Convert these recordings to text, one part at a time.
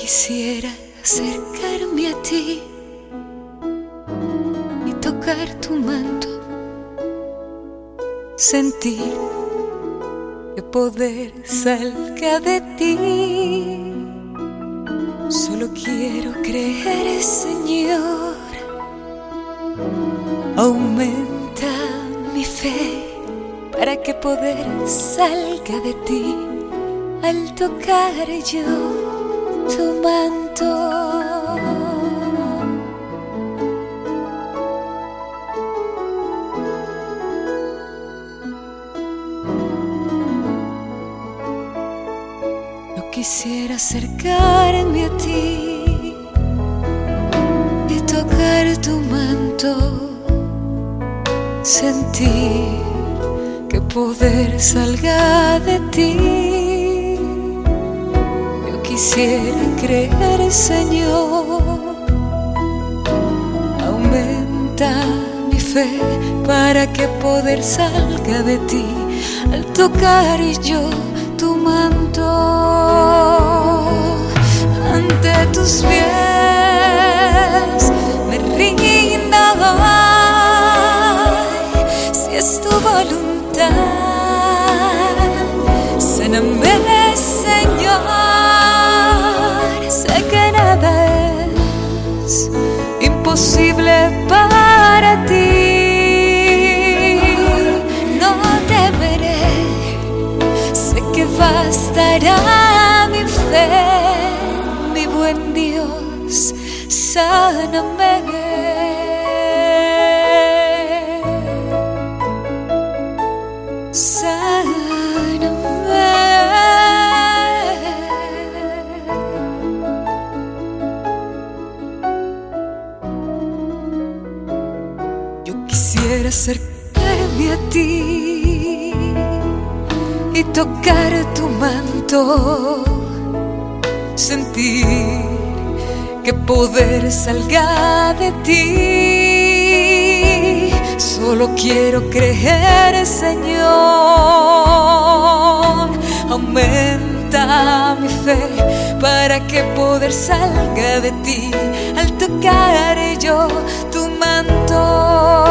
Quisiera acercarme a ti y tocar tu manto, sentir que poder salga de ti. Solo quiero creer, Señor, aumenta mi fe para que poder salga de ti al tocar yo tu manto. No quisiera acercarme a ti y tocar tu manto, sentir que poder salga de ti quisiera creer, Señor. Aumenta mi fe para que poder salga de ti al tocar yo tu manto ante tus pies. Me rindo, si es tu voluntad. Para ti. No temeré, sé que bastará mi fe, mi buen Dios, sáname. Quisiera acercarme a ti y tocar tu manto, sentir que poder salga de ti. Solo quiero creer, Señor, aumenta mi fe para que poder salga de ti al tocar yo tu manto.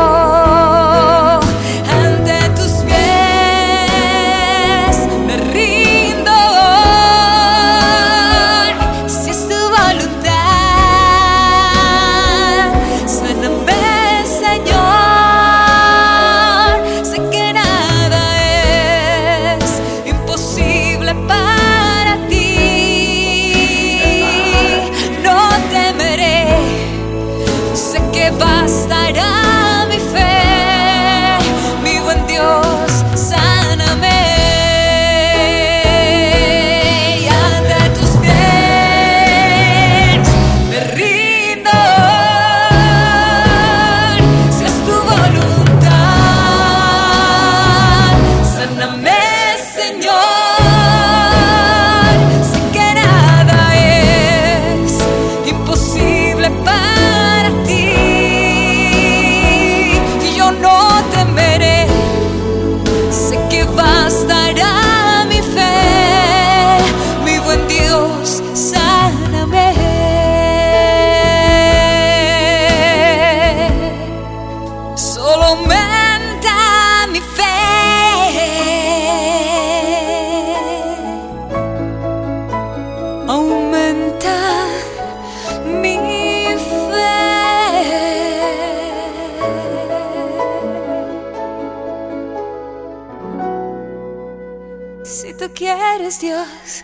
Tú quieres, Dios,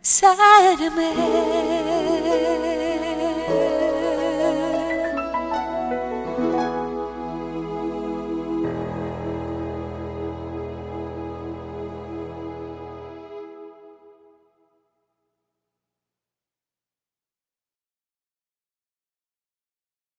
sáname.